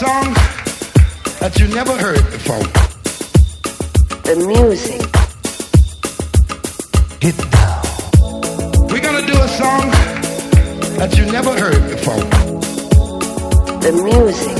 song that you never heard before. The music. Get down. We're gonna do a song that you never heard before. The music.